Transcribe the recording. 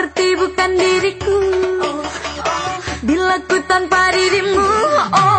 seperti bukan diriku Bila ku tanpa dirimu oh.